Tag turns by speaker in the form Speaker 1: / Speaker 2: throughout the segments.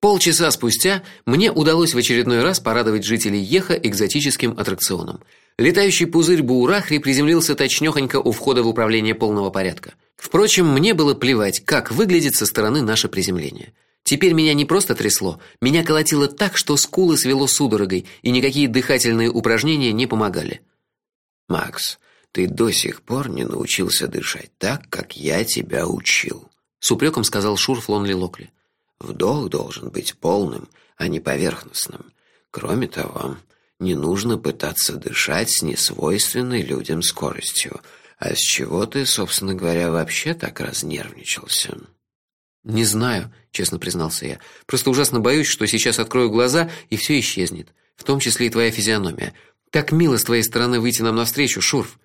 Speaker 1: Полчаса спустя мне удалось в очередной раз порадовать жителей Еха экзотическим аттракционом. Летающий пузырь Буурахри приземлился точнёхонько у входа в управление полного порядка. Впрочем, мне было плевать, как выглядит со стороны наше приземление. Теперь меня не просто трясло, меня колотило так, что скулы свело судорогой, и никакие дыхательные упражнения не помогали.
Speaker 2: Макс, ты до сих пор не научился дышать так, как я тебя учил,
Speaker 1: с упреком сказал Шурф Лонли Локли.
Speaker 2: Вдох должен быть полным, а не поверхностным. Кроме того, не нужно пытаться дышать с несвойственной людям скоростью. А с чего ты, собственно говоря, вообще так разнервничался?
Speaker 1: Не знаю, честно признался я. Просто ужасно боюсь, что сейчас открою глаза и все исчезнет, в том числе и твоя физиономия. Так мило с твоей стороны выйти нам навстречу, Шурф.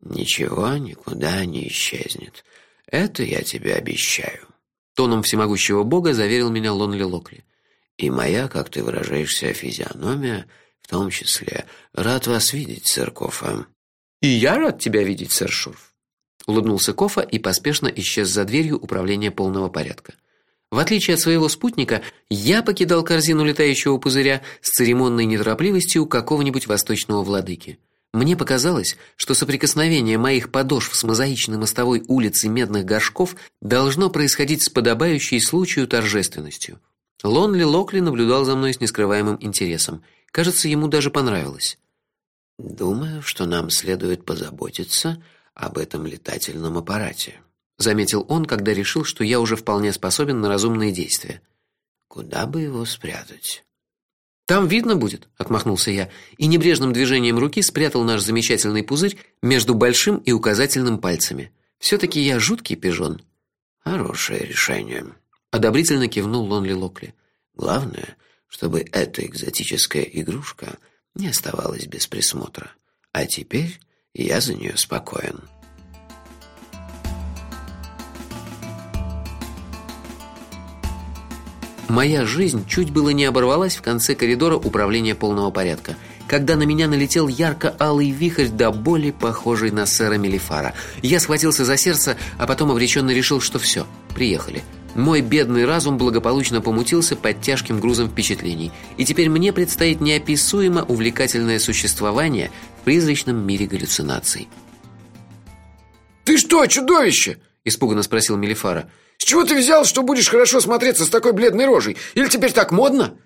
Speaker 2: Ничего никуда не исчезнет. Это я тебе обещаю
Speaker 1: тоном всемогущего бога заверил меня Лонли Локли.
Speaker 2: И моя, как ты выражаешься, физиономия в том числе. Рад вас видеть, сэр Кофа.
Speaker 1: И я рад тебя видеть, сэр Шурф. Улыбнулся Кофа и поспешно исчез за дверью управления полного порядка. В отличие от своего спутника, я покидал корзину летающего пузыря с церемонной неторопливостью какого-нибудь восточного владыки. Мне показалось, что соприкосновение моих подошв с мозаичной мостовой улицей медных горшков должно происходить с подобающей случаю торжественностью. Лонли Локли наблюдал за мной с нескрываемым интересом. Кажется, ему даже понравилось.
Speaker 2: Думаю, что нам следует позаботиться об этом летательном аппарате,
Speaker 1: заметил он, когда решил, что я уже вполне способен на разумные действия.
Speaker 2: Куда бы его спрятать?
Speaker 1: Там видно будет, отмахнулся я и небрежным движением руки спрятал наш замечательный пузырь между большим и указательным пальцами. все таки я жуткий пижон.
Speaker 2: Хорошее решение,
Speaker 1: одобрительно кивнул Лонли Локли.
Speaker 2: Главное, чтобы эта экзотическая игрушка не оставалась без присмотра. А теперь я за нее спокоен.
Speaker 1: Моя жизнь чуть было не оборвалась в конце коридора управления полного порядка, когда на меня налетел ярко-алый вихрь до боли похожий на сэра Мелифара. Я схватился за сердце, а потом обреченно решил, что все, приехали. Мой бедный разум благополучно помутился под тяжким грузом впечатлений, и теперь мне предстоит неописуемо увлекательное существование в призрачном мире галлюцинаций.
Speaker 3: Ты что, чудовище? Испуганно спросил Мелифара. С чего ты взял, что будешь хорошо смотреться с такой бледной рожей? Или теперь так модно?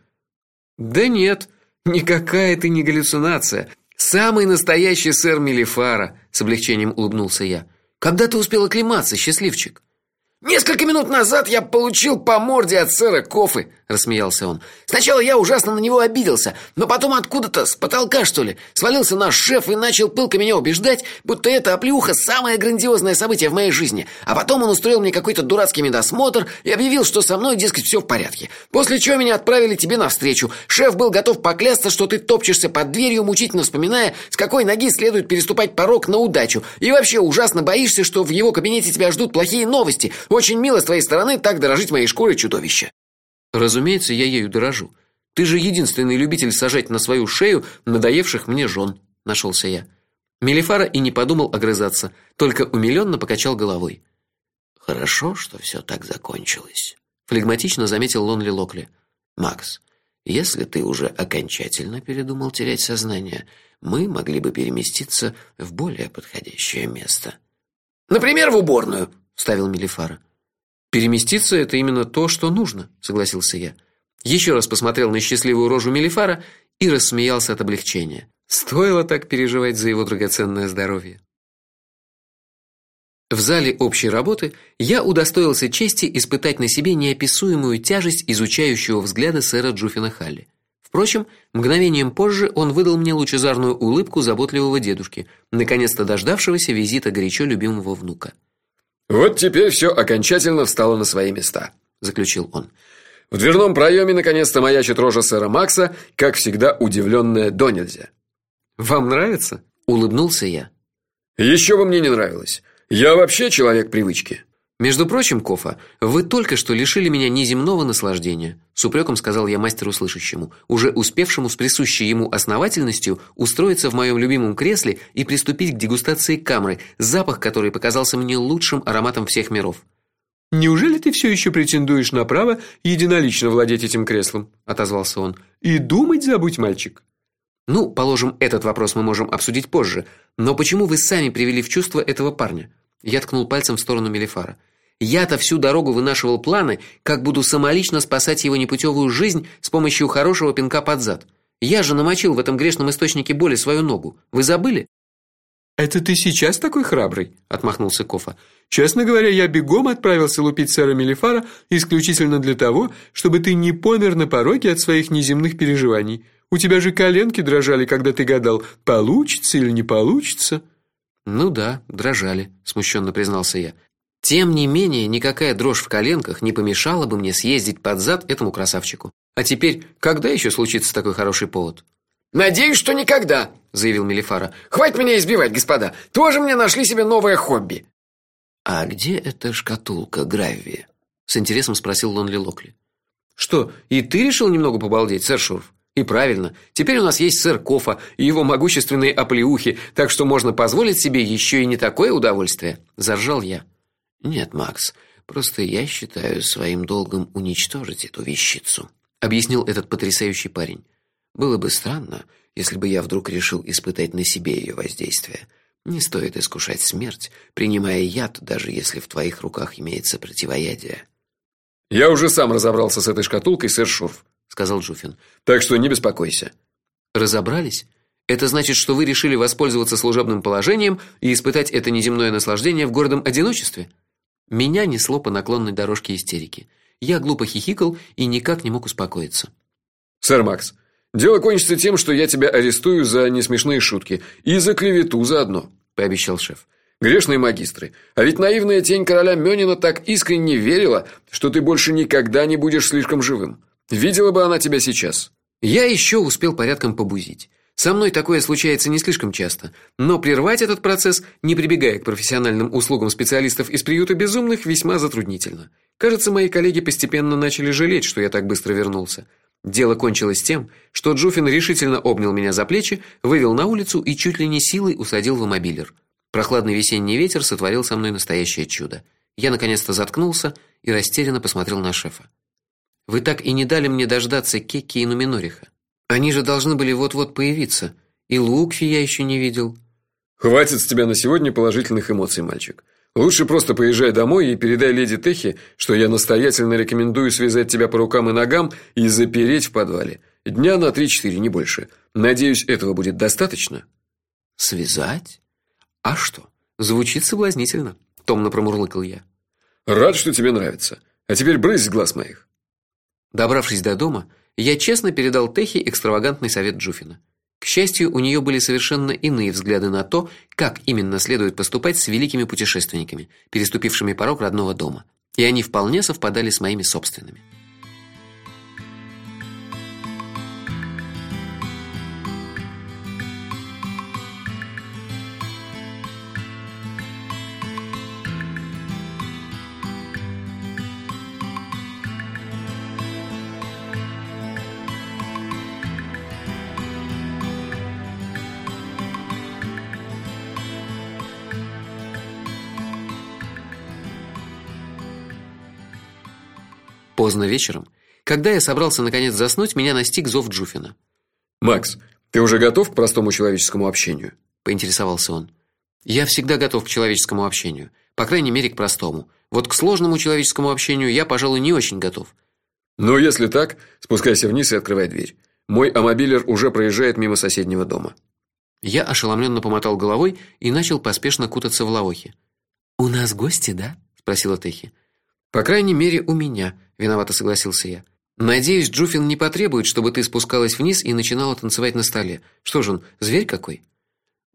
Speaker 1: Да нет, никакая это не галлюцинация. Самый настоящий сэр Мелифара, с облегчением улыбнулся я. Когда ты успел оклематься, счастливчик?
Speaker 3: Несколько минут назад я получил по морде от сэра Кофы, рассмеялся он. Сначала я ужасно на него обиделся, но потом откуда-то с потолка, что ли, свалился наш шеф и начал пылко меня убеждать, будто это оплеуха самое грандиозное событие в моей жизни. А потом он устроил мне какой-то дурацкий медосмотр и объявил, что со мной, дескать, все в порядке. После чего меня отправили тебе навстречу. Шеф был готов поклясться, что ты топчешься под дверью, мучительно вспоминая, с какой ноги следует переступать порог на удачу. И вообще ужасно боишься, что в его кабинете тебя ждут плохие новости. Очень мило с твоей стороны так дорожить моей шкурой чудовище.
Speaker 1: Разумеется, я ею дорожу. Ты же единственный любитель сажать на свою шею надоевших мне жен. Нашелся я. Мелифара и не подумал огрызаться, только умилённо покачал головой.
Speaker 2: Хорошо, что все так закончилось,
Speaker 1: флегматично заметил Лонли Локли.
Speaker 2: Макс, если ты уже окончательно передумал терять сознание, мы могли бы переместиться в более подходящее место.
Speaker 3: Например, в уборную,
Speaker 1: вставил Мелифара. Переместиться это именно то, что нужно, согласился я. Еще раз посмотрел на счастливую рожу Мелифара и рассмеялся от облегчения. Стоило так переживать за его драгоценное здоровье. В зале общей работы я удостоился чести испытать на себе неописуемую тяжесть изучающего взгляда сэра Джуфина Халли. Впрочем, мгновением позже он выдал мне лучезарную улыбку заботливого дедушки, наконец-то дождавшегося визита горячо любимого внука.
Speaker 3: Вот теперь все окончательно встало на свои места, заключил он. В дверном проеме наконец-то маячит рожа сэра Макса, как всегда удивленная до.
Speaker 1: Вам нравится? улыбнулся я.
Speaker 3: Еще бы мне не нравилось. Я вообще человек привычки.
Speaker 1: Между прочим, Кофа, вы только что лишили меня неземного наслаждения, с упреком сказал я мастеру слышащему, уже успевшему с присущей ему основательностью устроиться в моем любимом кресле и приступить к дегустации камры, запах которой показался мне лучшим ароматом всех миров.
Speaker 4: Неужели ты все еще претендуешь на право единолично владеть этим креслом? отозвался он. И думать забудь, мальчик.
Speaker 1: Ну, положим, этот вопрос мы можем обсудить позже. Но почему вы сами привели в чувство этого парня? Я ткнул пальцем в сторону Мелифара. Я-то всю дорогу вынашивал планы, как буду самолично спасать его непутевую жизнь с помощью хорошего пинка под зад. Я же намочил в этом грешном источнике боли свою ногу. Вы забыли?
Speaker 4: Это ты сейчас такой храбрый, отмахнулся Кофа. Честно говоря, я бегом отправился лупить сэра Мелифара исключительно для того, чтобы ты не помер на пороге от своих неземных переживаний. У тебя же коленки дрожали, когда ты гадал, получится или не получится.
Speaker 1: Ну да, дрожали, смущенно признался я. Тем не менее, никакая дрожь в коленках не помешала бы мне съездить под зад этому красавчику. А теперь, когда еще случится такой хороший повод?
Speaker 3: Надеюсь, что никогда, заявил Мелифара. Хватит меня избивать, господа. Тоже мне нашли себе новое хобби.
Speaker 2: А где эта шкатулка Гравви? с интересом спросил Лонли Локли.
Speaker 1: Что, и ты решил немного побалдеть, сэр Шурф? И правильно. Теперь у нас есть сэр Кофа и его могущественные оплеухи, так что можно позволить себе еще и не такое удовольствие, заржал я.
Speaker 2: Нет, Макс, просто я считаю своим долгом уничтожить эту вещицу, объяснил этот потрясающий парень. Было бы странно, если бы я вдруг решил испытать на себе ее воздействие. Не стоит искушать смерть, принимая яд, даже если в твоих руках имеется противоядие.
Speaker 4: Я уже сам разобрался с этой шкатулкой, сэр Шурф, сказал Джуфин. Так что не беспокойся.
Speaker 1: Разобрались? Это значит, что вы решили воспользоваться служебным положением и испытать это неземное наслаждение в гордом одиночестве? Меня несло по наклонной дорожке истерики. Я глупо хихикал и никак не мог успокоиться.
Speaker 4: Сэр Макс, дело кончится тем, что я тебя арестую за несмешные шутки и за клевету заодно, пообещал шеф. Грешные магистры. А ведь наивная тень короля Мёнина так искренне верила, что ты больше никогда не будешь слишком живым. Видела бы она тебя сейчас.
Speaker 1: Я еще успел порядком побузить. Со мной такое случается не слишком часто, но прервать этот процесс, не прибегая к профессиональным услугам специалистов из приюта безумных, весьма затруднительно. Кажется, мои коллеги постепенно начали жалеть, что я так быстро вернулся. Дело кончилось тем, что Джуфин решительно обнял меня за плечи, вывел на улицу и чуть ли не силой усадил в мобилер. Прохладный весенний ветер сотворил со мной настоящее чудо. Я наконец-то заткнулся и растерянно посмотрел на шефа. Вы так и не дали мне дождаться Кекки и Нуминориха. Они же должны были вот-вот появиться. И Лукфи я еще не видел.
Speaker 4: Хватит с тебя на сегодня положительных эмоций, мальчик. Лучше просто поезжай домой и передай леди Техи, что я настоятельно рекомендую связать тебя по рукам и ногам и запереть в подвале. Дня на три-четыре, не больше. Надеюсь, этого будет достаточно.
Speaker 1: Связать? А что? Звучит соблазнительно, томно промурлыкал я.
Speaker 4: Рад, что тебе нравится. А теперь брысь с глаз моих.
Speaker 1: Добравшись до дома, я честно передал Техи экстравагантный совет Джуфина. К счастью, у нее были совершенно иные взгляды на то, как именно следует поступать с великими путешественниками, переступившими порог родного дома, и они вполне совпадали с моими собственными. Поздно вечером, когда я собрался наконец заснуть, меня настиг зов Джуфина.
Speaker 4: Макс, ты уже готов к простому человеческому общению?
Speaker 1: поинтересовался он. Я всегда готов к человеческому общению, по крайней мере, к простому. Вот к сложному человеческому общению я, пожалуй, не очень готов.
Speaker 4: Ну, если так, спускайся вниз и открывай дверь. Мой амобилер уже проезжает мимо соседнего дома.
Speaker 1: Я ошеломленно помотал головой и начал поспешно кутаться в лаохи. У нас гости, да? спросила Техи. По крайней мере, у меня, виновато согласился я. Надеюсь, Джуфин не потребует, чтобы ты спускалась вниз и начинала танцевать на столе. Что ж он, зверь какой?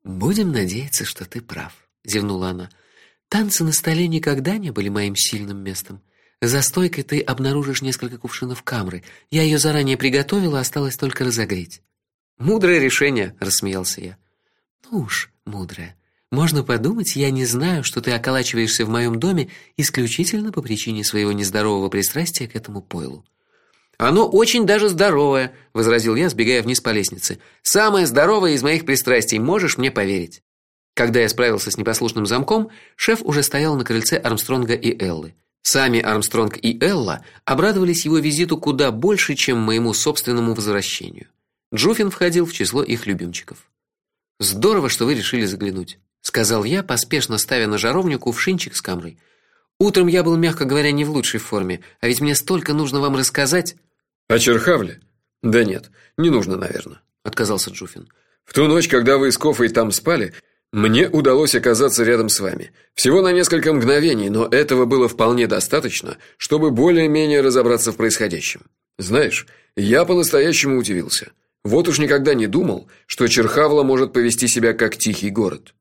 Speaker 1: Будем надеяться, что ты прав, зевнула она. Танцы на столе никогда не были моим сильным местом. За стойкой ты обнаружишь несколько кувшинов камры. Я ее заранее приготовила, осталось только разогреть. Мудрое решение, рассмеялся я. Ну уж, мудрое. Можно подумать, я не знаю, что ты околачиваешься в моем доме исключительно по причине своего нездорового пристрастия к этому пойлу. Оно очень даже здоровое, возразил я, сбегая вниз по лестнице. Самое здоровое из моих пристрастий, можешь мне поверить. Когда я справился с непослушным замком, шеф уже стоял на крыльце Армстронга и Эллы. Сами Армстронг и Элла обрадовались его визиту куда больше, чем моему собственному возвращению. Джуфин входил в число их любимчиков. Здорово, что вы решили заглянуть, сказал я, поспешно ставя на жаровню кувшинчик с камрой. Утром я был, мягко говоря, не в лучшей форме, а ведь мне столько нужно вам рассказать.
Speaker 4: О Черхавле? Да нет, не нужно, наверное,
Speaker 1: отказался Джуфин.
Speaker 4: В ту ночь, когда вы с Кофой там спали, мне удалось оказаться рядом с вами. Всего на несколько мгновений, но этого было вполне достаточно, чтобы более-менее разобраться в происходящем. Знаешь, я по-настоящему удивился. Вот уж никогда не думал, что Черхавла может повести себя как тихий город.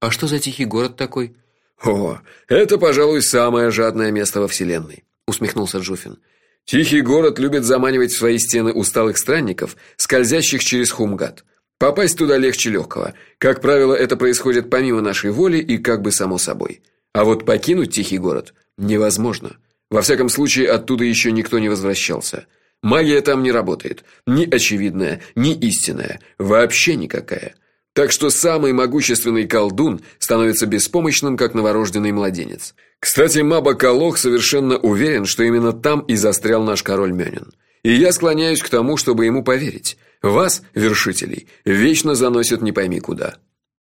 Speaker 1: А что за тихий город такой?
Speaker 4: О, это, пожалуй, самое жадное место во вселенной, усмехнулся Джуфин. Тихий город любит заманивать в свои стены усталых странников, скользящих через Хумгат. Попасть туда легче легкого. Как правило, это происходит помимо нашей воли и как бы само собой. А вот покинуть тихий город невозможно. Во всяком случае, оттуда еще никто не возвращался. Магия там не работает, ни очевидная, ни истинная, вообще никакая. Так что самый могущественный колдун становится беспомощным, как новорожденный младенец. Кстати, Маба Калох совершенно уверен, что именно там и застрял наш король Мёнин. И я склоняюсь к тому, чтобы ему поверить. Вас, вершителей, вечно заносят не пойми куда.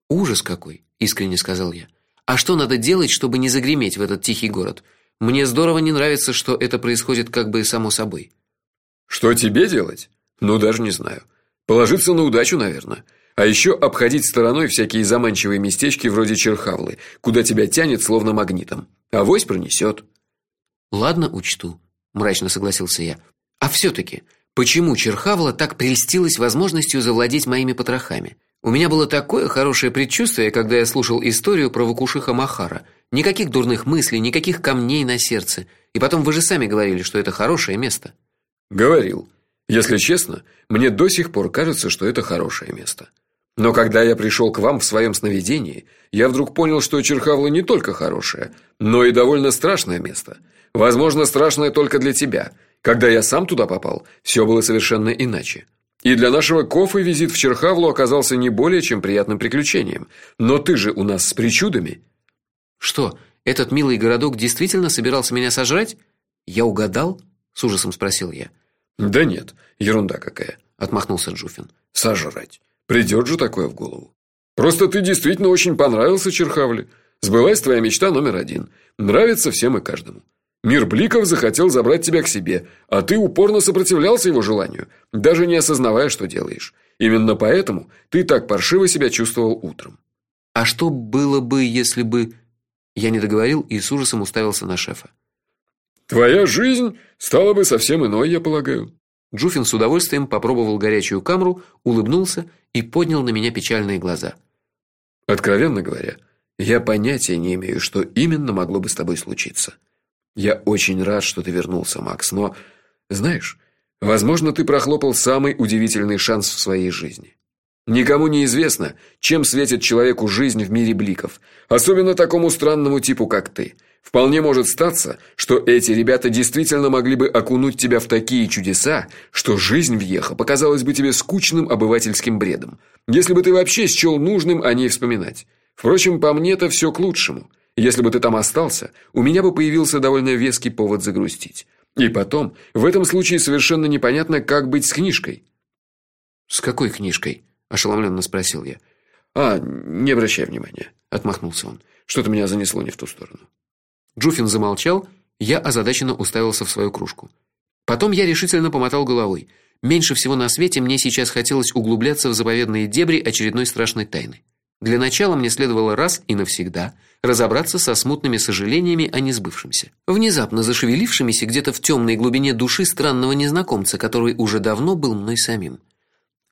Speaker 1: Ужас какой, искренне сказал я. А что надо делать, чтобы не загреметь в этот тихий город? Мне здорово не нравится, что это происходит как бы само собой.
Speaker 4: Что тебе делать? Ну даже не знаю. Положиться на удачу, наверное. А еще обходить стороной всякие заманчивые местечки вроде Черхавлы, куда тебя тянет словно магнитом. А вось пронесет.
Speaker 1: Ладно, учту, мрачно согласился я. А все таки Почему Черхавла так прельстилась возможностью завладеть моими потрохами? У меня было такое хорошее предчувствие, когда я слушал историю про Вакушиха Махара. Никаких дурных мыслей, никаких камней на сердце. И потом вы же сами говорили, что это хорошее место.
Speaker 4: Говорил. Если честно, мне до сих пор кажется, что это хорошее место. Но когда я пришел к вам в своем сновидении, я вдруг понял, что Черхавла не только хорошее, но и довольно страшное место. Возможно, страшное только для тебя – когда я сам туда попал, все было совершенно иначе. И для нашего Кофы визит в Черхавлу оказался не более чем приятным приключением. Но ты же у нас с причудами.
Speaker 1: Что, этот милый городок действительно собирался меня сожрать? Я угадал? с ужасом спросил я.
Speaker 4: Да нет, ерунда какая, отмахнулся Джуфин. Сожрать. Придет же такое в голову. Просто ты действительно очень понравился Черхавле. Сбылась твоя мечта номер один. Нравится всем и каждому. Мир Бликов захотел забрать тебя к себе, а ты упорно сопротивлялся его желанию, даже не осознавая, что делаешь. Именно поэтому ты так паршиво себя чувствовал утром.
Speaker 1: А что было бы, если бы Я не договорил и с ужасом уставился на шефа.
Speaker 4: Твоя жизнь стала бы совсем иной, я полагаю.
Speaker 1: Джуфин с удовольствием попробовал горячую камру, улыбнулся и поднял на меня печальные глаза.
Speaker 4: Откровенно говоря, я понятия не имею, что именно могло бы с тобой случиться. Я очень рад, что ты вернулся, Макс, но знаешь, возможно, ты прохлопал самый удивительный шанс в своей жизни. Никому не известно, чем светит человеку жизнь в мире бликов, особенно такому странному типу, как ты. Вполне может статься, что эти ребята действительно могли бы окунуть тебя в такие чудеса, что жизнь в Ехо показалась бы тебе скучным обывательским бредом, если бы ты вообще счел нужным о ней вспоминать. Впрочем, по мне это все к лучшему. Если бы ты там остался, у меня бы появился довольно веский повод загрустить. И потом, в этом случае совершенно непонятно, как быть с книжкой.
Speaker 1: С какой книжкой? ошеломленно спросил я.
Speaker 4: А, не обращай внимания, отмахнулся он. Что-то меня занесло не в ту сторону.
Speaker 1: Джуфин замолчал, я озадаченно уставился в свою кружку. Потом я решительно помотал головой. Меньше всего на свете мне сейчас хотелось углубляться в заповедные дебри очередной страшной тайны. Для начала мне следовало раз и навсегда разобраться со смутными сожалениями о несбывшемся, внезапно зашевелившимися где-то в темной глубине души странного незнакомца, который уже давно был мной самим.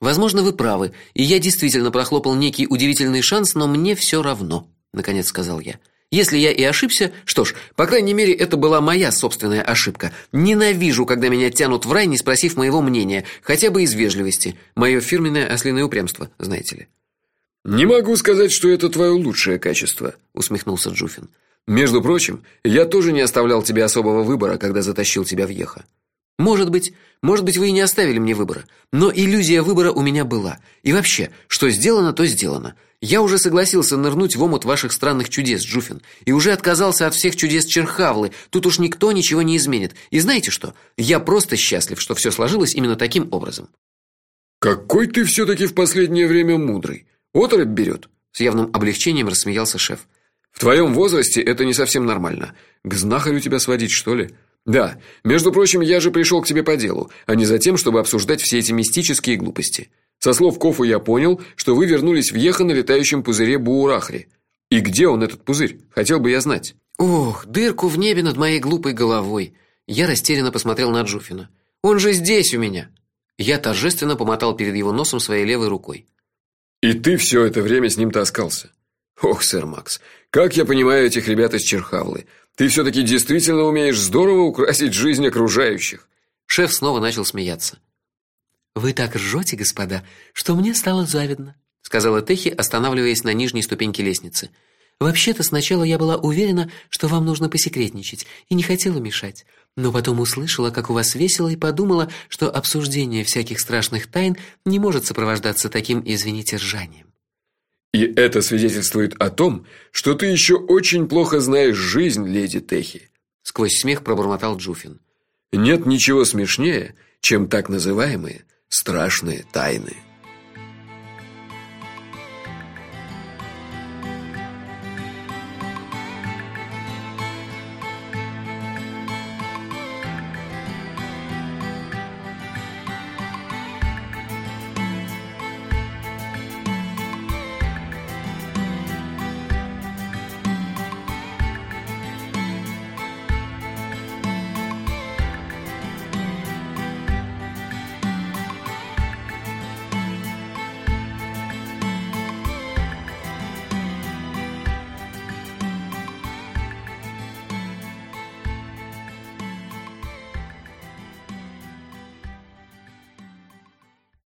Speaker 1: Возможно, вы правы, и я действительно прохлопал некий удивительный шанс, но мне все равно, наконец сказал я. Если я и ошибся, что ж, по крайней мере, это была моя собственная ошибка. Ненавижу, когда меня тянут в рай, не спросив моего мнения, хотя бы из вежливости. Мое фирменное ослиное упрямство, знаете ли.
Speaker 4: Не могу сказать, что это твое лучшее качество, усмехнулся Джуфин. Между прочим, я тоже не оставлял тебе особого выбора, когда затащил тебя в Ехо.
Speaker 1: Может быть, может быть, вы и не оставили мне выбора, но иллюзия выбора у меня была. И вообще, что сделано, то сделано. Я уже согласился нырнуть в омут ваших странных чудес, Джуфин, и уже отказался от всех чудес Черхавлы. Тут уж никто ничего не изменит. И знаете что? Я просто счастлив, что все сложилось именно таким образом.
Speaker 4: Какой ты все таки в последнее время мудрый. Оторопь берет.
Speaker 1: с явным облегчением рассмеялся шеф.
Speaker 4: В твоем возрасте это не совсем нормально. К знахарю тебя сводить, что ли? Да. Между прочим, я же пришел к тебе по делу, а не за тем, чтобы обсуждать все эти мистические глупости. Со слов Кофу я понял, что вы вернулись в Еха на летающем пузыре Буурахри. И где он этот пузырь? Хотел бы я знать.
Speaker 1: Ох, дырку в небе над моей глупой головой. Я растерянно посмотрел на Джуфина. Он же здесь у меня. Я торжественно помотал перед его носом своей левой рукой.
Speaker 4: И ты все это время с ним таскался. Ох, сэр Макс, как я понимаю этих ребят из Черхавлы. Ты все таки действительно умеешь здорово украсить жизнь окружающих.
Speaker 1: Шеф снова начал смеяться. Вы так ржете, господа, что мне стало завидно, сказала Техи, останавливаясь на нижней ступеньке лестницы. Вообще-то сначала я была уверена, что вам нужно посекретничать, и не хотела мешать. Но потом услышала, как у вас весело, и подумала, что обсуждение всяких страшных тайн не может сопровождаться таким, извините, ржанием.
Speaker 4: И это свидетельствует о том, что ты еще очень плохо знаешь жизнь леди Техи,
Speaker 1: сквозь смех пробормотал Джуфин.
Speaker 4: Нет ничего смешнее, чем так называемые страшные тайны.